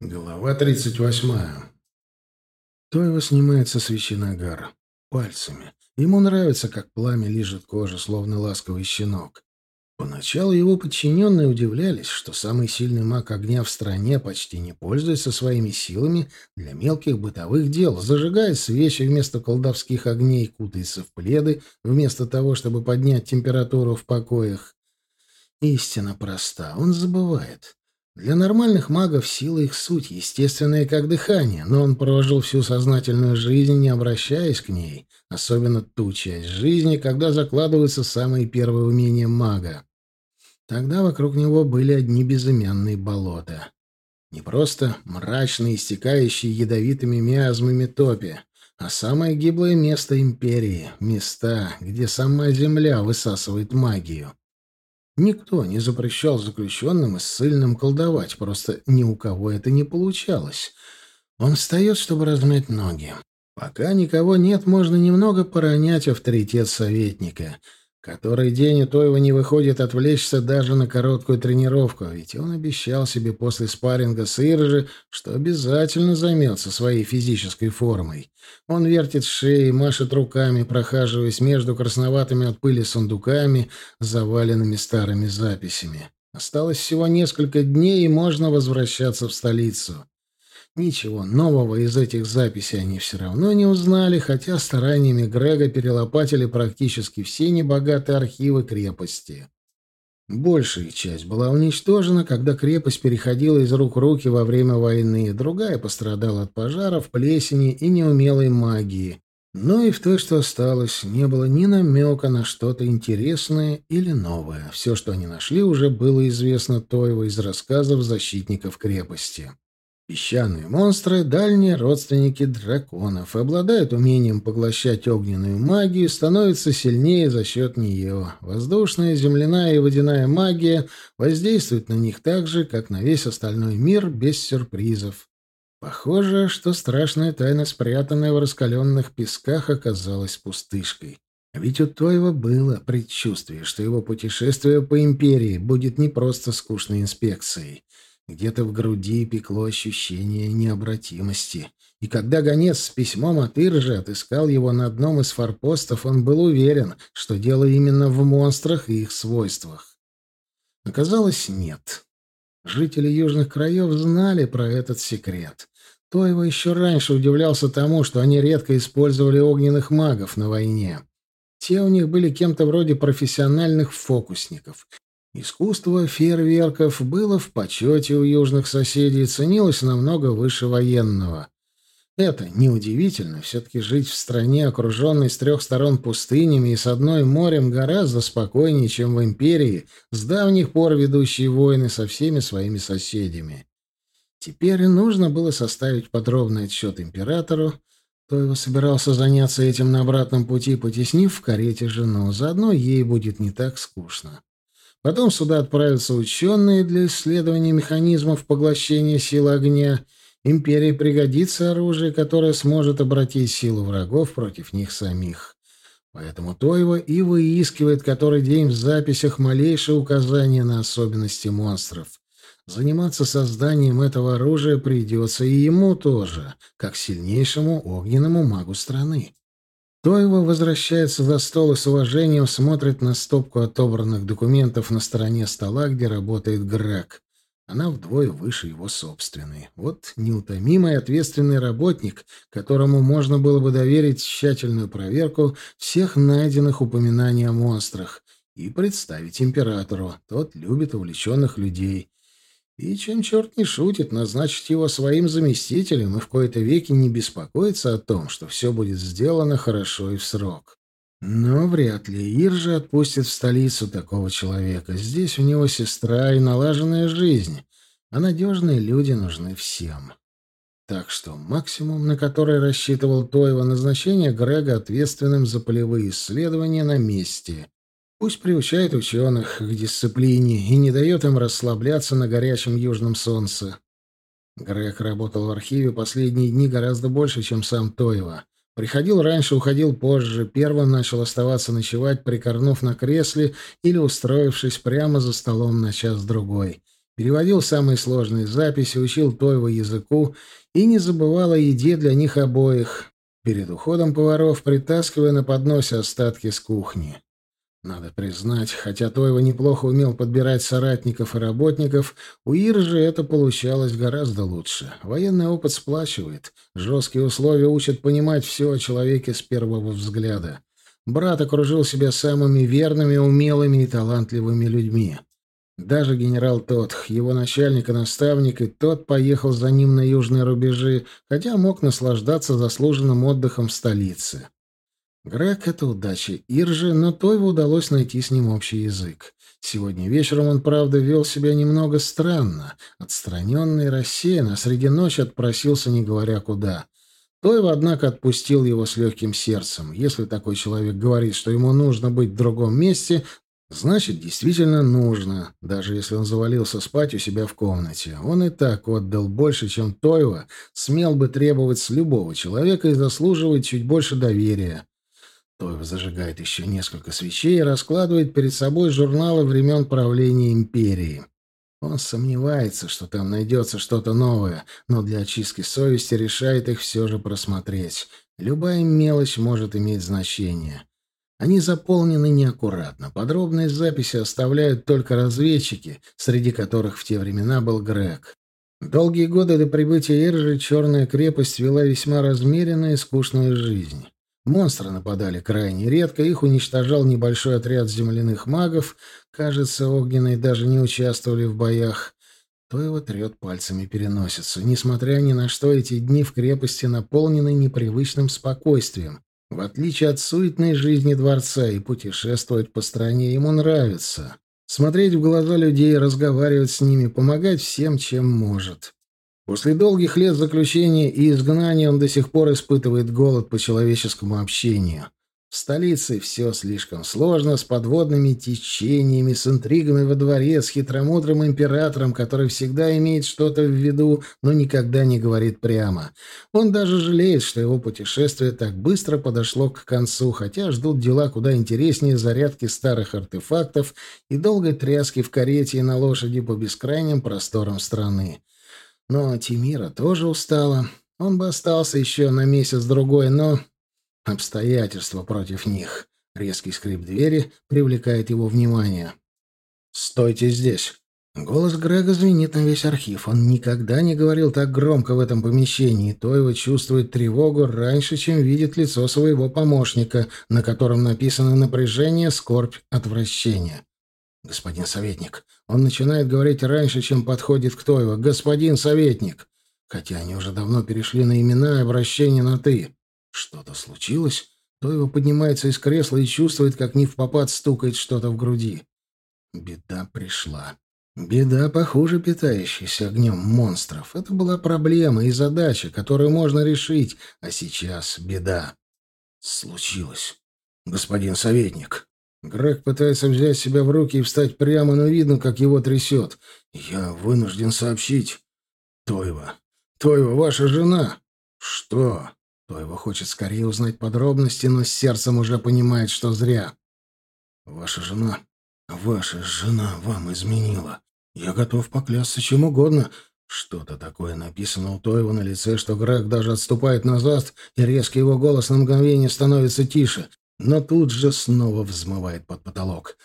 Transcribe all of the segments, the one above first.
Глава 38. Тойва снимает со свечи нагар. Пальцами. Ему нравится, как пламя лижет кожу, словно ласковый щенок. Поначалу его подчиненные удивлялись, что самый сильный маг огня в стране почти не пользуется своими силами для мелких бытовых дел, зажигает свечи вместо колдовских огней, кутается в пледы, вместо того, чтобы поднять температуру в покоях. Истина проста, он забывает. Для нормальных магов сила их суть, естественная как дыхание, но он прожил всю сознательную жизнь, не обращаясь к ней, особенно ту часть жизни, когда закладываются самые первые умения мага. Тогда вокруг него были одни безымянные болота. Не просто мрачные, истекающие ядовитыми миазмами топи, а самое гиблое место империи, места, где сама земля высасывает магию. Никто не запрещал заключенным и ссыльным колдовать, просто ни у кого это не получалось. Он встает, чтобы размять ноги. Пока никого нет, можно немного поронять авторитет советника — Который день у Тоева не выходит отвлечься даже на короткую тренировку, ведь он обещал себе после спарринга с Иржи, что обязательно займется своей физической формой. Он вертит шеей, машет руками, прохаживаясь между красноватыми от пыли сундуками, заваленными старыми записями. Осталось всего несколько дней, и можно возвращаться в столицу. Ничего нового из этих записей они все равно не узнали, хотя стараниями Грега перелопатили практически все небогатые архивы крепости. Большая часть была уничтожена, когда крепость переходила из рук в руки во время войны, другая пострадала от пожаров, плесени и неумелой магии. Но и в той, что осталось, не было ни намека на что-то интересное или новое. Все, что они нашли, уже было известно Тоева из рассказов защитников крепости. Песчаные монстры — дальние родственники драконов, обладают умением поглощать огненную магию, становятся сильнее за счет нее. Воздушная, земляная и водяная магия воздействуют на них так же, как на весь остальной мир, без сюрпризов. Похоже, что страшная тайна, спрятанная в раскаленных песках, оказалась пустышкой. А ведь у Тоева было предчувствие, что его путешествие по империи будет не просто скучной инспекцией. Где-то в груди пекло ощущение необратимости. И когда гонец с письмом от Иржи отыскал его на одном из форпостов, он был уверен, что дело именно в монстрах и их свойствах. Оказалось, нет. Жители южных краев знали про этот секрет. То его еще раньше удивлялся тому, что они редко использовали огненных магов на войне. Те у них были кем-то вроде профессиональных фокусников, Искусство фейерверков было в почете у южных соседей и ценилось намного выше военного. Это неудивительно, все-таки жить в стране, окруженной с трех сторон пустынями и с одной морем, гораздо спокойнее, чем в империи, с давних пор ведущие войны со всеми своими соседями. Теперь нужно было составить подробный отчет императору, то его собирался заняться этим на обратном пути, потеснив в карете жену, заодно ей будет не так скучно. Потом сюда отправятся ученые для исследования механизмов поглощения силы огня. Империи пригодится оружие, которое сможет обратить силу врагов против них самих. Поэтому Тойва и выискивает который день в записях малейшее указание на особенности монстров. Заниматься созданием этого оружия придется и ему тоже, как сильнейшему огненному магу страны. Тоева возвращается за стол и с уважением смотрит на стопку отобранных документов на стороне стола, где работает Грег. Она вдвое выше его собственной. Вот неутомимый ответственный работник, которому можно было бы доверить тщательную проверку всех найденных упоминаний о монстрах и представить императору. Тот любит увлеченных людей. И чем черт не шутит, назначить его своим заместителем и в кои-то веки не беспокоиться о том, что все будет сделано хорошо и в срок. Но вряд ли Иржа отпустит в столицу такого человека. Здесь у него сестра и налаженная жизнь, а надежные люди нужны всем. Так что максимум, на который рассчитывал Тоева, назначение Грега ответственным за полевые исследования на месте. Пусть приучает ученых к дисциплине и не дает им расслабляться на горячем южном солнце. Грег работал в архиве последние дни гораздо больше, чем сам Тоева. Приходил раньше, уходил позже, первым начал оставаться ночевать, прикорнув на кресле или устроившись прямо за столом на час-другой. переводил самые сложные записи, учил Тойва языку и не забывал о еде для них обоих, перед уходом поваров притаскивая на подносе остатки с кухни. Надо признать, хотя Тойва неплохо умел подбирать соратников и работников, у Иржи это получалось гораздо лучше. Военный опыт сплачивает, жесткие условия учат понимать все о человеке с первого взгляда. Брат окружил себя самыми верными, умелыми и талантливыми людьми. Даже генерал Тотх, его начальник и наставник, и тот поехал за ним на южные рубежи, хотя мог наслаждаться заслуженным отдыхом в столице. Грег — это удача Иржи, но Тойву удалось найти с ним общий язык. Сегодня вечером он, правда, вел себя немного странно, отстраненно и рассеянно, а среди ночи отпросился, не говоря куда. Тойва, однако, отпустил его с легким сердцем. Если такой человек говорит, что ему нужно быть в другом месте, значит, действительно нужно, даже если он завалился спать у себя в комнате. Он и так отдал больше, чем Тойва смел бы требовать с любого человека и заслуживает чуть больше доверия. Тоев зажигает еще несколько свечей и раскладывает перед собой журналы времен правления империи. Он сомневается, что там найдется что-то новое, но для очистки совести решает их все же просмотреть. Любая мелочь может иметь значение. Они заполнены неаккуратно. Подробные записи оставляют только разведчики, среди которых в те времена был Грег. Долгие годы до прибытия Иржи Черная крепость вела весьма размеренную и скучную жизнь. Монстры нападали крайне редко, их уничтожал небольшой отряд земляных магов. Кажется, огненные даже не участвовали в боях. То его трет пальцами переносицу. Несмотря ни на что, эти дни в крепости наполнены непривычным спокойствием. В отличие от суетной жизни дворца и путешествовать по стране ему нравится. Смотреть в глаза людей, разговаривать с ними, помогать всем, чем может. После долгих лет заключения и изгнания он до сих пор испытывает голод по человеческому общению. В столице все слишком сложно, с подводными течениями, с интригами во дворе, с хитромудрым императором, который всегда имеет что-то в виду, но никогда не говорит прямо. Он даже жалеет, что его путешествие так быстро подошло к концу, хотя ждут дела куда интереснее зарядки старых артефактов и долгой тряски в карете и на лошади по бескрайним просторам страны. Но Тимира тоже устала. Он бы остался еще на месяц-другой, но... Обстоятельства против них. Резкий скрип двери привлекает его внимание. «Стойте здесь!» Голос Грега звенит на весь архив. Он никогда не говорил так громко в этом помещении. То его чувствует тревогу раньше, чем видит лицо своего помощника, на котором написано напряжение, скорбь, отвращение. «Господин советник». Он начинает говорить раньше, чем подходит к Тоева. «Господин советник». Хотя они уже давно перешли на имена и обращение на «ты». Что-то случилось? Тоева поднимается из кресла и чувствует, как не в попад стукает что-то в груди. Беда пришла. Беда похуже питающейся огнем монстров. Это была проблема и задача, которую можно решить, а сейчас беда. Случилось. Господин советник. Грег пытается взять себя в руки и встать прямо, но видно, как его трясет. «Я вынужден сообщить. Тойва. Тойва, ваша жена». «Что?» Тойва хочет скорее узнать подробности, но с сердцем уже понимает, что зря. «Ваша жена... Ваша жена вам изменила. Я готов поклясться чем угодно. Что-то такое написано у Тойва на лице, что Грег даже отступает назад, и резкий его голос на мгновение становится тише но тут же снова взмывает под потолок.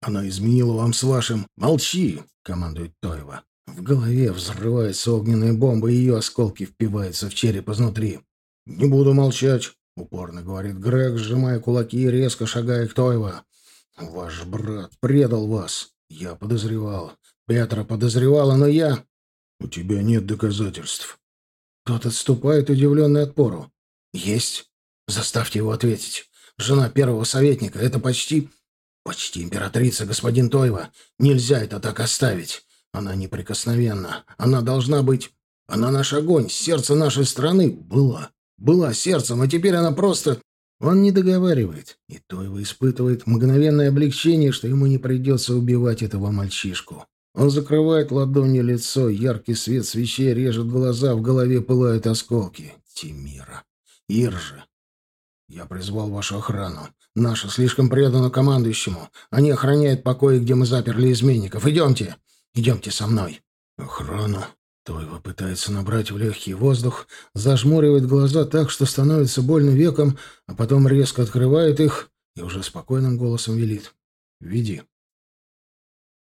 «Она изменила вам с вашим...» «Молчи!» — командует Тоева. В голове взрывается огненная бомба, и ее осколки впиваются в череп изнутри. «Не буду молчать», — упорно говорит Грег, сжимая кулаки и резко шагая к Тоева. «Ваш брат предал вас. Я подозревал. Петра подозревала, но я...» «У тебя нет доказательств». Тот отступает, удивленный отпору. «Есть. Заставьте его ответить. Жена первого советника — это почти... Почти императрица, господин Тойва. Нельзя это так оставить. Она неприкосновенна. Она должна быть... Она наш огонь, сердце нашей страны. Была. Была сердцем, а теперь она просто... Он не договаривает, и Тойва испытывает мгновенное облегчение, что ему не придется убивать этого мальчишку. Он закрывает ладонью лицо, яркий свет свечей режет глаза, в голове пылают осколки. Тимира. Иржа. «Я призвал вашу охрану. Наша слишком предана командующему. Они охраняют покои, где мы заперли изменников. Идемте!» Идемте со мной». «Охрану». Тойва пытается набрать в легкий воздух, зажмуривает глаза так, что становится больно веком, а потом резко открывает их и уже спокойным голосом велит. «Веди».